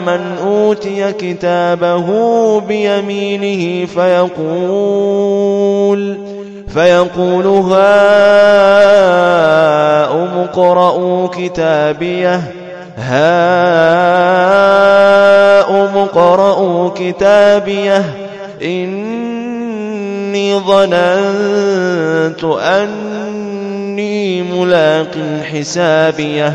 من أوتي كتابه بيمينه فيقول فيقول هاؤم اقرءوا كتابيه هاؤم اقرءوا كتابيه إني ظننت أني ملاق حسابيه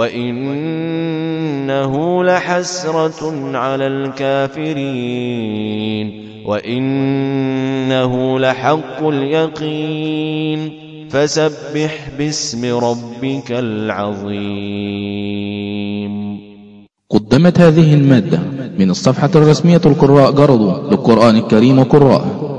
وإنه لحسرة على الكافرين وإنه لحق اليقين فسبح باسم ربك العظيم قدمت هذه المادة من الصفحة الرسمية القراء جرضوا للقرآن الكريم قراء.